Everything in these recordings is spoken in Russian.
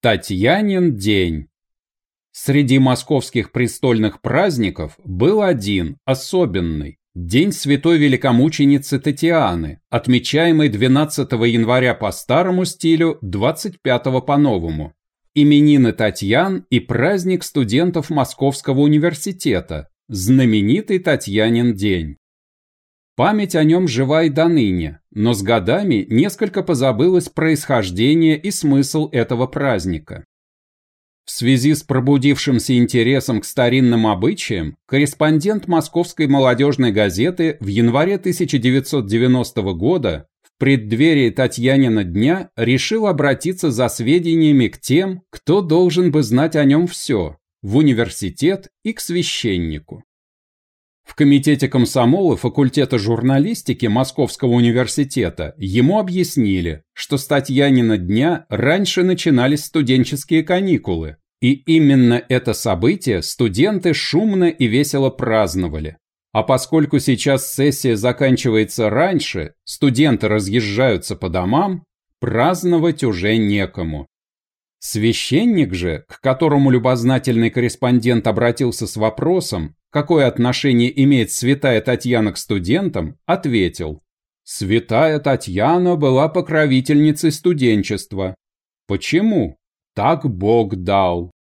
Татьянин день. Среди московских престольных праздников был один, особенный. День святой великомученицы Татьяны, отмечаемый 12 января по старому стилю, 25 по новому. Именины Татьян и праздник студентов Московского университета, знаменитый Татьянин день. Память о нем жива и до ныне, но с годами несколько позабылось происхождение и смысл этого праздника. В связи с пробудившимся интересом к старинным обычаям, корреспондент Московской молодежной газеты в январе 1990 года в преддверии Татьянина дня решил обратиться за сведениями к тем, кто должен бы знать о нем все, в университет и к священнику. В комитете комсомола факультета журналистики Московского университета ему объяснили, что с Татьянина дня раньше начинались студенческие каникулы, и именно это событие студенты шумно и весело праздновали. А поскольку сейчас сессия заканчивается раньше, студенты разъезжаются по домам, праздновать уже некому. Священник же, к которому любознательный корреспондент обратился с вопросом, какое отношение имеет святая Татьяна к студентам, ответил. Святая Татьяна была покровительницей студенчества. Почему? Так Бог дал.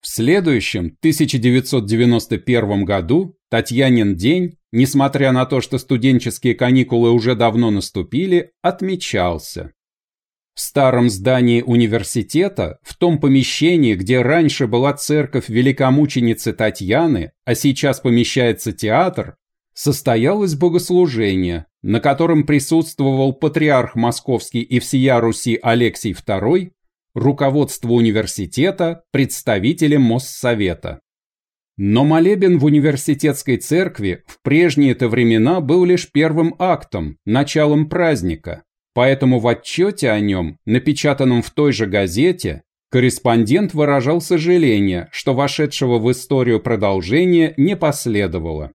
В следующем, 1991 году, Татьянин день, несмотря на то, что студенческие каникулы уже давно наступили, отмечался. В старом здании университета, в том помещении, где раньше была церковь великомученицы Татьяны, а сейчас помещается театр, состоялось богослужение, на котором присутствовал патриарх Московский и всея Руси Алексий II, руководство университета, представители Моссовета. Но молебен в университетской церкви в прежние-то времена был лишь первым актом, началом праздника – Поэтому в отчете о нем, напечатанном в той же газете, корреспондент выражал сожаление, что вошедшего в историю продолжения не последовало.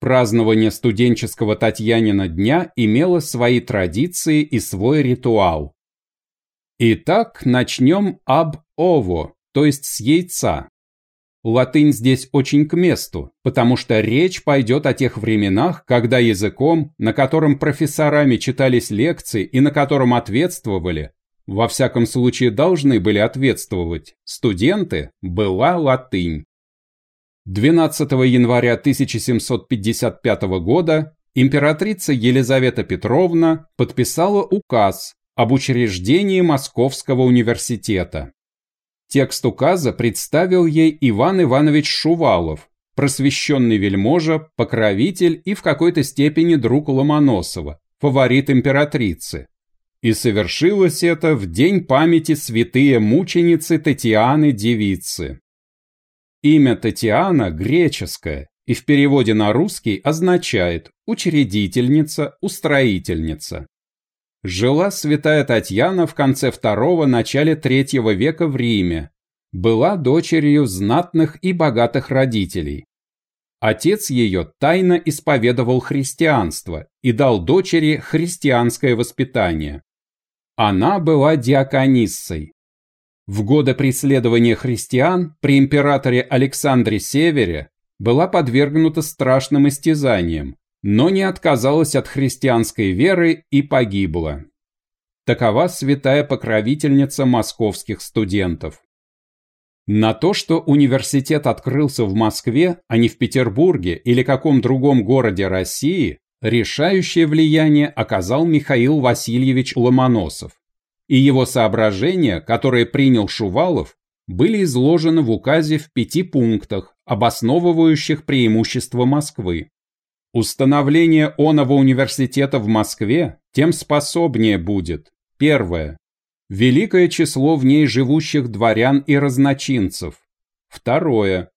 Празднование студенческого Татьянина дня имело свои традиции и свой ритуал. Итак, начнем об ово, то есть с яйца. Латынь здесь очень к месту, потому что речь пойдет о тех временах, когда языком, на котором профессорами читались лекции и на котором ответствовали, во всяком случае должны были ответствовать, студенты, была латынь. 12 января 1755 года императрица Елизавета Петровна подписала указ об учреждении Московского университета. Текст указа представил ей Иван Иванович Шувалов, просвещенный вельможа, покровитель и в какой-то степени друг Ломоносова, фаворит императрицы. И совершилось это в день памяти святые мученицы Татьяны Девицы. Имя Татьяна греческое и в переводе на русский означает «учредительница», «устроительница». Жила святая Татьяна в конце второго – начале третьего века в Риме. Была дочерью знатных и богатых родителей. Отец ее тайно исповедовал христианство и дал дочери христианское воспитание. Она была диакониссой. В годы преследования христиан при императоре Александре Севере была подвергнута страшным истязаниям, но не отказалась от христианской веры и погибла. Такова святая покровительница московских студентов. На то, что университет открылся в Москве, а не в Петербурге или каком другом городе России, решающее влияние оказал Михаил Васильевич Ломоносов. И его соображения, которые принял Шувалов, были изложены в указе в пяти пунктах, обосновывающих преимущество Москвы. Установление оного университета в Москве тем способнее будет. Первое. Великое число в ней живущих дворян и разночинцев. Второе.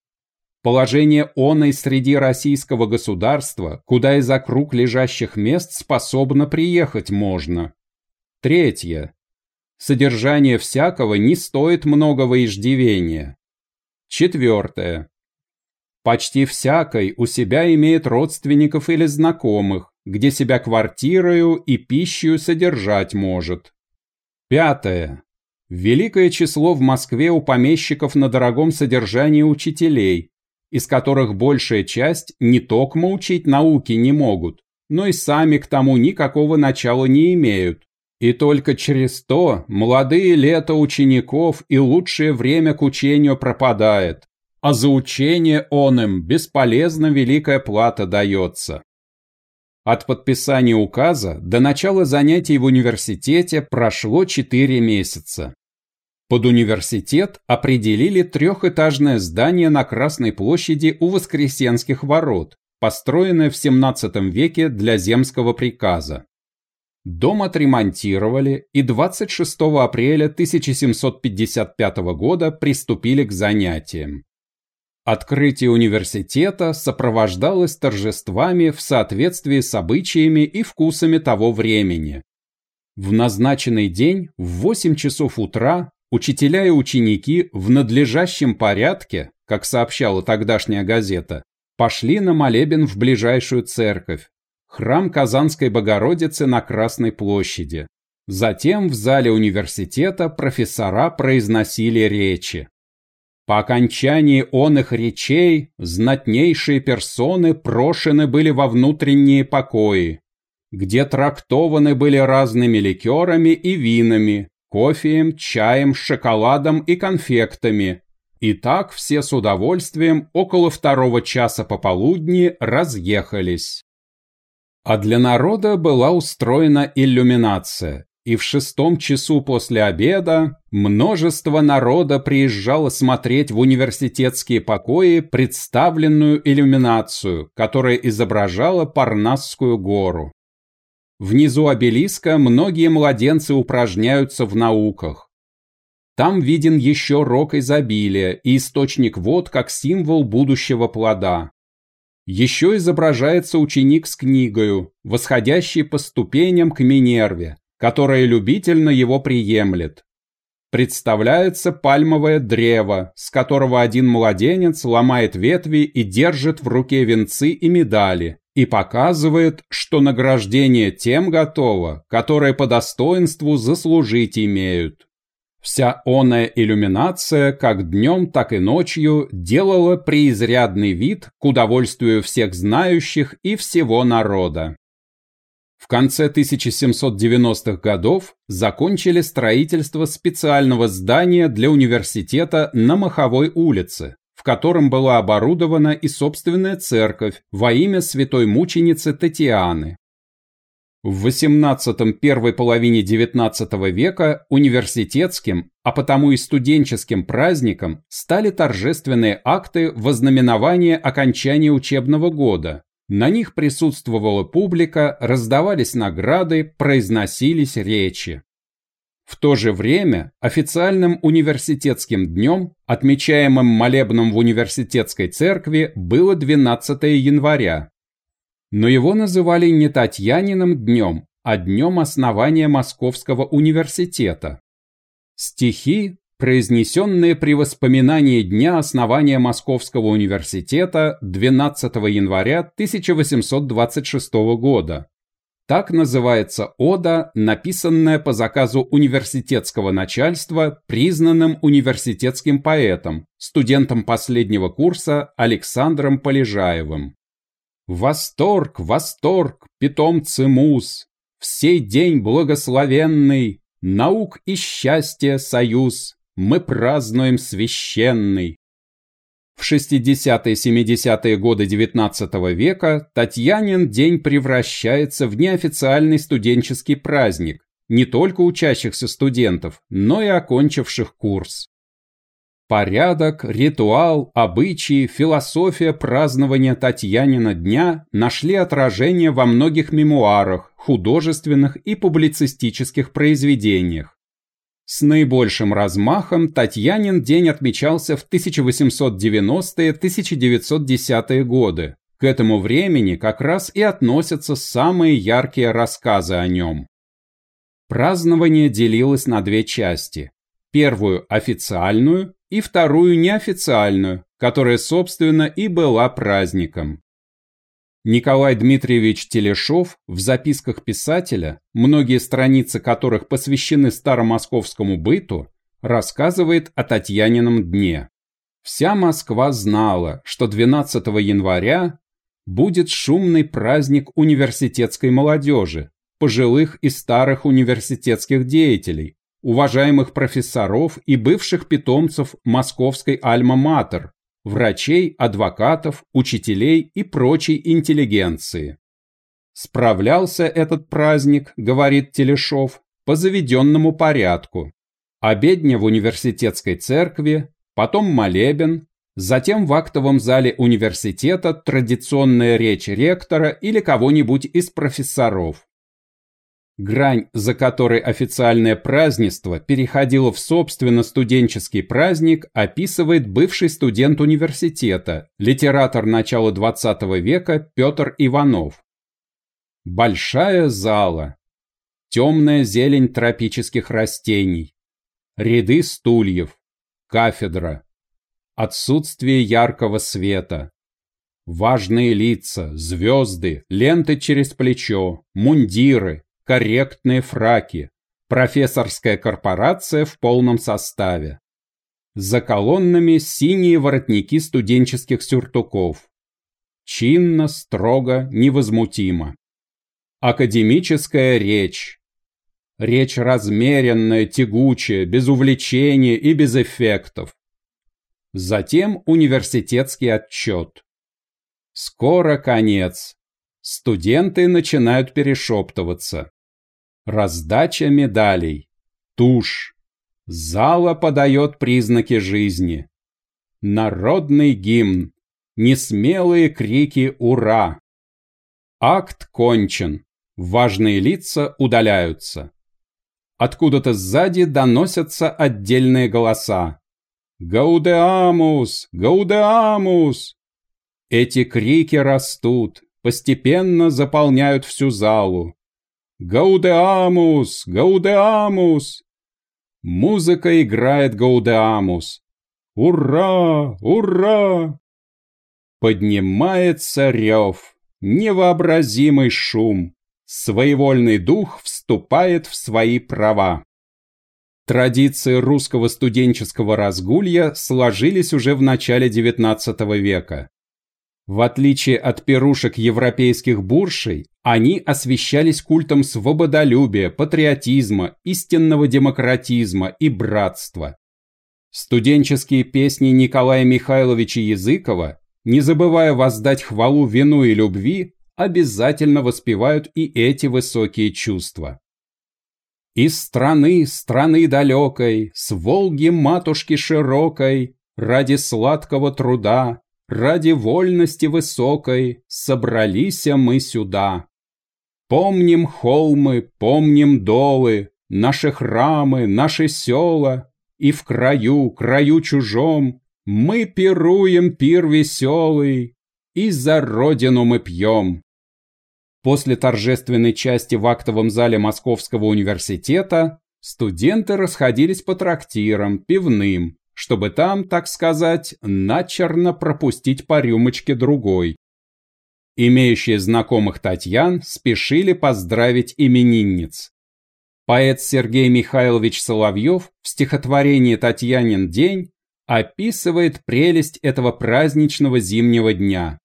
Положение оной среди российского государства, куда из округ лежащих мест способно приехать можно. Третье. Содержание всякого не стоит многого иждивения. Четвертое. Почти всякой у себя имеет родственников или знакомых, где себя квартирою и пищей содержать может. Пятое. великое число в Москве у помещиков на дорогом содержании учителей, из которых большая часть не токмо учить науки не могут, но и сами к тому никакого начала не имеют. И только через то молодые лета учеников и лучшее время к учению пропадает, а за учение он им бесполезно великая плата дается. От подписания указа до начала занятий в университете прошло 4 месяца. Под университет определили трехэтажное здание на Красной площади у Воскресенских ворот, построенное в XVII веке для земского приказа. Дом отремонтировали и 26 апреля 1755 года приступили к занятиям. Открытие университета сопровождалось торжествами в соответствии с обычаями и вкусами того времени. В назначенный день в 8 часов утра учителя и ученики в надлежащем порядке, как сообщала тогдашняя газета, пошли на молебен в ближайшую церковь, храм Казанской Богородицы на Красной площади. Затем в зале университета профессора произносили речи. По окончании он их речей знатнейшие персоны прошены были во внутренние покои, где трактованы были разными ликерами и винами, кофеем, чаем, шоколадом и конфектами. И так все с удовольствием около второго часа пополудни разъехались. А для народа была устроена иллюминация, и в шестом часу после обеда множество народа приезжало смотреть в университетские покои представленную иллюминацию, которая изображала Парнасскую гору. Внизу обелиска многие младенцы упражняются в науках. Там виден еще рок изобилия и источник вод как символ будущего плода. Еще изображается ученик с книгою, восходящий по ступеням к Минерве, которое любительно его приемлет. Представляется пальмовое древо, с которого один младенец ломает ветви и держит в руке венцы и медали, и показывает, что награждение тем готово, которые по достоинству заслужить имеют. Вся оная иллюминация, как днем, так и ночью, делала преизрядный вид к удовольствию всех знающих и всего народа. В конце 1790-х годов закончили строительство специального здания для университета на Маховой улице, в котором была оборудована и собственная церковь во имя святой мученицы Татьяны. В XVIII первой половине XIX века университетским, а потому и студенческим праздником стали торжественные акты вознаменования окончания учебного года, на них присутствовала публика, раздавались награды, произносились речи. В то же время официальным университетским днем, отмечаемым молебном в университетской церкви, было 12 января. Но его называли не Татьяниным днем, а днем основания Московского университета. Стихи, произнесенные при воспоминании дня основания Московского университета 12 января 1826 года. Так называется ода, написанная по заказу университетского начальства признанным университетским поэтом, студентом последнего курса Александром Полежаевым. «Восторг, восторг, питомцы мус! В сей день благословенный, наук и счастья союз, мы празднуем священный. В 60-70-е годы XIX века Татьянин день превращается в неофициальный студенческий праздник, не только учащихся студентов, но и окончивших курс. Порядок, ритуал, обычаи, философия празднования Татьянина дня нашли отражение во многих мемуарах, художественных и публицистических произведениях. С наибольшим размахом Татьянин день отмечался в 1890-1910-е годы. К этому времени как раз и относятся самые яркие рассказы о нем. Празднование делилось на две части. Первую – официальную, и вторую – неофициальную, которая, собственно, и была праздником. Николай Дмитриевич Телешов в записках писателя, многие страницы которых посвящены старомосковскому быту, рассказывает о Татьянином дне. Вся Москва знала, что 12 января будет шумный праздник университетской молодежи, пожилых и старых университетских деятелей, уважаемых профессоров и бывших питомцев московской Альма-Матер, врачей, адвокатов, учителей и прочей интеллигенции. Справлялся этот праздник, говорит Телешов, по заведенному порядку. Обедня в университетской церкви, потом молебен, затем в актовом зале университета традиционная речь ректора или кого-нибудь из профессоров. Грань, за которой официальное празднество переходило в собственно студенческий праздник, описывает бывший студент университета, литератор начала XX века Петр Иванов. Большая зала, темная зелень тропических растений, ряды стульев, кафедра, отсутствие яркого света, важные лица, звезды, ленты через плечо, мундиры, корректные фраки, профессорская корпорация в полном составе. За колоннами синие воротники студенческих сюртуков. Чинно, строго, невозмутимо. Академическая речь. Речь размеренная, тягучая, без увлечения и без эффектов. Затем университетский отчет. Скоро конец. Студенты начинают перешептываться. Раздача медалей. Тушь. Зала подает признаки жизни. Народный гимн. Несмелые крики «Ура!». Акт кончен. Важные лица удаляются. Откуда-то сзади доносятся отдельные голоса. «Гаудеамус! Гаудеамус!» Эти крики растут, постепенно заполняют всю залу. Гаудеамус! Гаудеамус! Музыка играет Гаудеамус. Ура! Ура! Поднимается рев, невообразимый шум. Своевольный дух вступает в свои права. Традиции русского студенческого разгулья сложились уже в начале XIX века. В отличие от пирушек европейских буршей, они освещались культом свободолюбия, патриотизма, истинного демократизма и братства. Студенческие песни Николая Михайловича Языкова, не забывая воздать хвалу вину и любви, обязательно воспевают и эти высокие чувства. Из страны, страны далекой, с Волги матушки широкой, ради сладкого труда, ради вольности высокой, собрались мы сюда. Помним холмы, помним долы, наши храмы, наши села, и в краю, краю чужом мы пируем пир веселый, и за родину мы пьем. После торжественной части в актовом зале Московского университета студенты расходились по трактирам, пивным, чтобы там, так сказать, начерно пропустить по рюмочке другой, Имеющие знакомых Татьян спешили поздравить именинниц. Поэт Сергей Михайлович Соловьев в стихотворении «Татьянин день» описывает прелесть этого праздничного зимнего дня.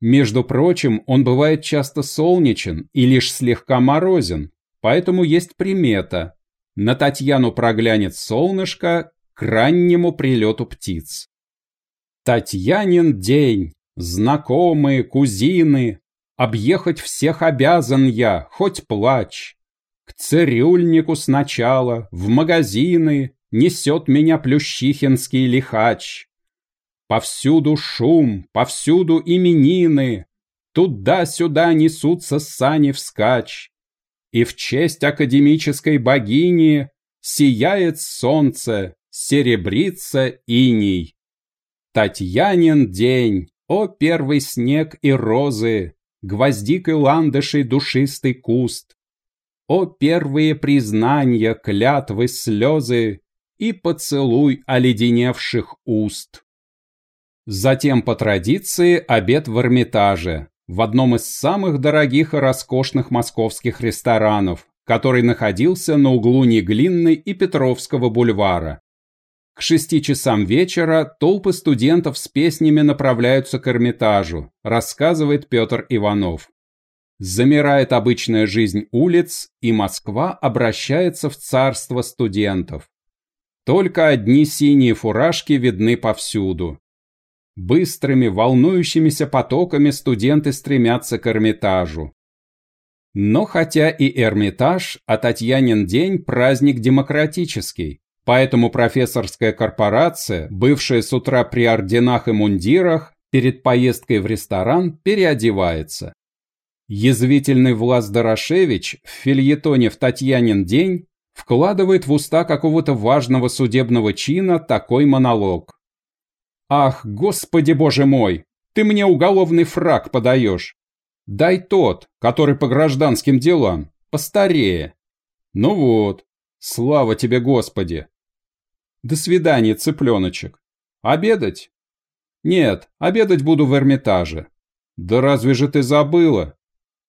Между прочим, он бывает часто солнечен и лишь слегка морозен, поэтому есть примета. На Татьяну проглянет солнышко к раннему прилету птиц. Татьянин день, Знакомые, кузины, объехать всех обязан я, хоть плачь. К цирюльнику сначала, в магазины, несет меня плющихинский лихач. Повсюду шум, повсюду именины, туда-сюда несутся сани вскачь. И в честь академической богини сияет солнце, серебрится иней. Татьянин день, о, первый снег и розы, гвоздик и ландышей душистый куст! О, первые признания, клятвы, слезы и поцелуй оледеневших уст! Затем, по традиции, обед в Эрмитаже, в одном из самых дорогих и роскошных московских ресторанов, который находился на углу Неглинной и Петровского бульвара. К шести часам вечера толпы студентов с песнями направляются к Эрмитажу, рассказывает Петр Иванов. Замирает обычная жизнь улиц, и Москва обращается в царство студентов. Только одни синие фуражки видны повсюду. Быстрыми, волнующимися потоками студенты стремятся к Эрмитажу. Но хотя и Эрмитаж, а Татьянин день – праздник демократический, поэтому профессорская корпорация, бывшая с утра при орденах и мундирах, перед поездкой в ресторан переодевается. Язвительный Влас Дорошевич в фильетоне в Татьянин день вкладывает в уста какого-то важного судебного чина такой монолог. «Ах, господи боже мой, ты мне уголовный фраг подаешь. Дай тот, который по гражданским делам, постарее. Ну вот, слава тебе, господи. До свидания, цыпленочек. Обедать? Нет, обедать буду в Эрмитаже. Да разве же ты забыла?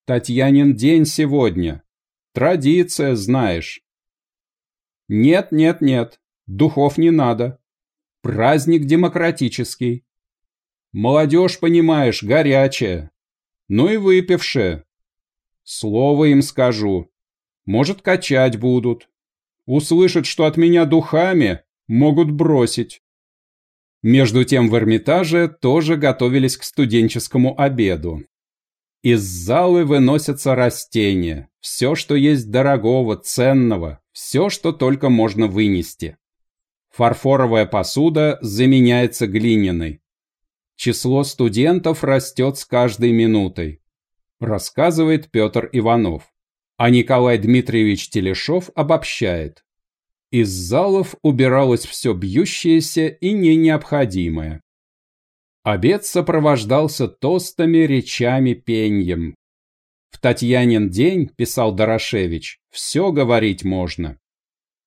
Татьянин день сегодня. Традиция, знаешь. Нет, нет, нет, духов не надо. Праздник демократический. Молодежь, понимаешь, горячая. Ну и выпившая. Слово им скажу. Может, качать будут. Услышат, что от меня духами, могут бросить. Между тем в Эрмитаже тоже готовились к студенческому обеду. Из залы выносятся растения, все, что есть дорогого, ценного, все, что только можно вынести. Фарфоровая посуда заменяется глиняной. Число студентов растет с каждой минутой, рассказывает Петр Иванов. А Николай Дмитриевич Телешов обобщает. Из залов убиралось все бьющееся и не необходимое. Обед сопровождался тостами, речами, пеньем. В Татьянин день, писал Дорошевич, все говорить можно.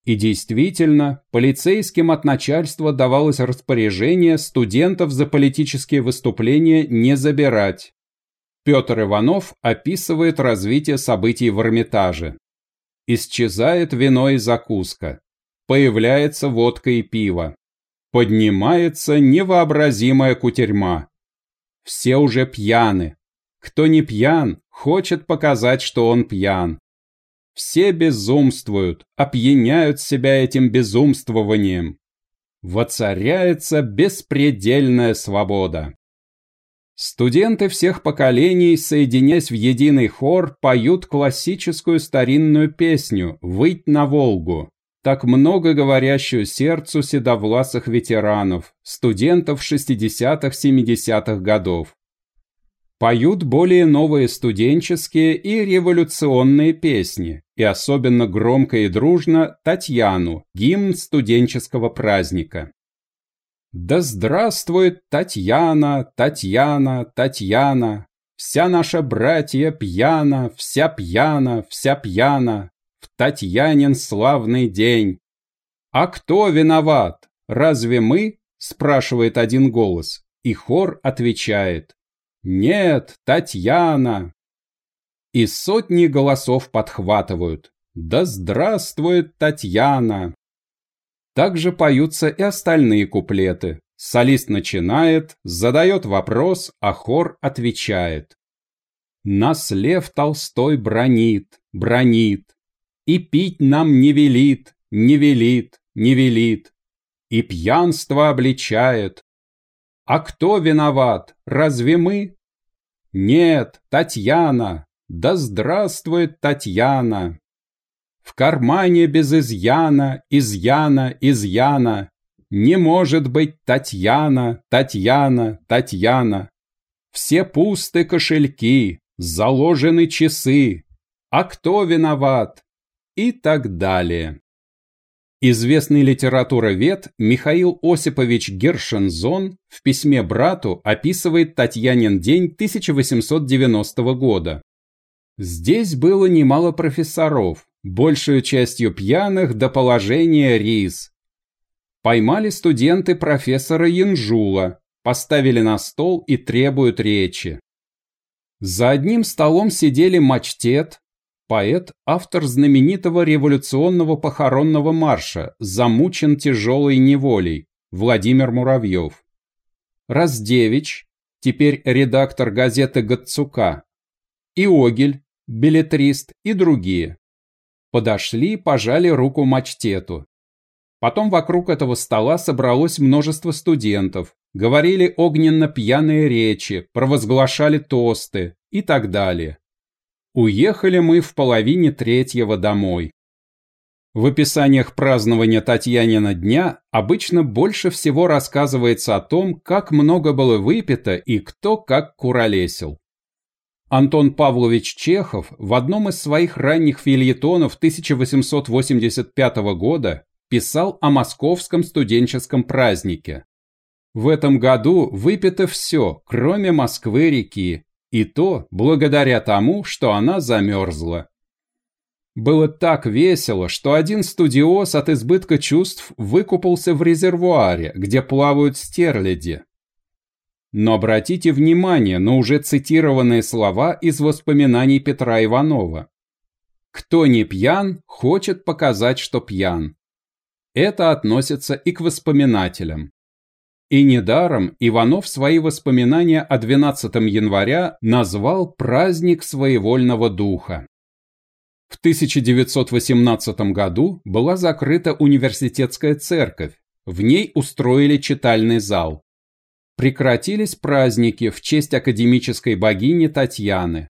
И действительно, полицейским от начальства давалось распоряжение студентов за политические выступления не забирать. Петр Иванов описывает развитие событий в Эрмитаже. Исчезает вино и закуска. Появляется водка и пиво. Поднимается невообразимая кутерьма. Все уже пьяны. Кто не пьян, хочет показать, что он пьян. Все безумствуют, опьяняют себя этим безумствованием. Воцаряется беспредельная свобода. Студенты всех поколений, соединяясь в единый хор, поют классическую старинную песню «Выть на Волгу», так много говорящую сердцу седовласых ветеранов, студентов 60-70-х годов. Поют более новые студенческие и революционные песни, и особенно громко и дружно Татьяну, гимн студенческого праздника. Да здравствует Татьяна, Татьяна, Татьяна, Вся наша братья пьяна, вся пьяна, вся пьяна, в Татьянин славный день. А кто виноват? Разве мы? Спрашивает один голос, и хор отвечает. Нет, Татьяна. И сотни голосов подхватывают. Да здравствует Татьяна. Также поются и остальные куплеты. Солист начинает, задает вопрос, а хор отвечает. Нас Лев Толстой бронит, бронит, и пить нам не велит, не велит, не велит. И пьянство обличает. А кто виноват? Разве мы? Нет, Татьяна. Да здравствует Татьяна. В кармане без изъяна, изъяна, изъяна. Не может быть Татьяна, Татьяна, Татьяна. Все пусты кошельки, заложены часы. А кто виноват? И так далее. Известный литературовед Михаил Осипович Гершензон в письме брату описывает Татьянин день 1890 года. Здесь было немало профессоров, большую частью пьяных до положения рис. Поймали студенты профессора Янжула, поставили на стол и требуют речи. За одним столом сидели Мачтет, поэт, автор знаменитого революционного похоронного марша «Замучен тяжелой неволей» Владимир Муравьев. Раздевич, теперь редактор газеты «Гацука», Иогель, билетрист и другие. Подошли, пожали руку мачтету. Потом вокруг этого стола собралось множество студентов, говорили огненно-пьяные речи, провозглашали тосты и так далее. Уехали мы в половине третьего домой. В описаниях празднования Татьянина дня обычно больше всего рассказывается о том, как много было выпито и кто как куролесил. Антон Павлович Чехов в одном из своих ранних фильетонов 1885 года писал о московском студенческом празднике. В этом году выпито все, кроме Москвы-реки, и то благодаря тому, что она замерзла. Было так весело, что один студиоз от избытка чувств выкупался в резервуаре, где плавают стерляди. Но обратите внимание на уже цитированные слова из воспоминаний Петра Иванова. «Кто не пьян, хочет показать, что пьян». Это относится и к воспоминателям. И недаром Иванов свои воспоминания о 12 января назвал «праздник своевольного духа». В 1918 году была закрыта университетская церковь, в ней устроили читальный зал. Прекратились праздники в честь академической богини Татьяны.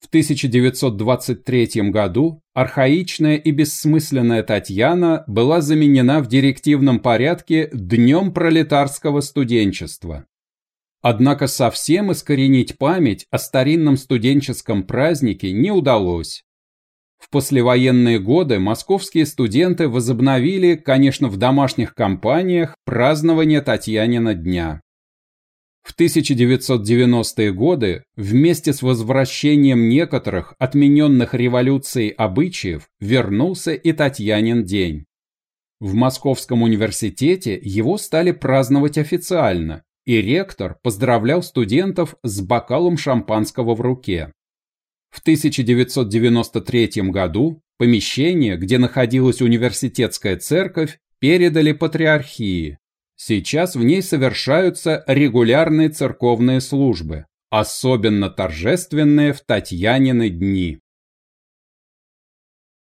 В 1923 году архаичная и бессмысленная Татьяна была заменена в директивном порядке Днем пролетарского студенчества. Однако совсем искоренить память о старинном студенческом празднике не удалось. В послевоенные годы московские студенты возобновили, конечно, в домашних компаниях, празднование Татьянина дня. В 1990-е годы вместе с возвращением некоторых отмененных революцией обычаев вернулся и Татьянин день. В Московском университете его стали праздновать официально, и ректор поздравлял студентов с бокалом шампанского в руке. В 1993 году помещение, где находилась университетская церковь, передали патриархии, Сейчас в ней совершаются регулярные церковные службы, особенно торжественные в Татьянины дни.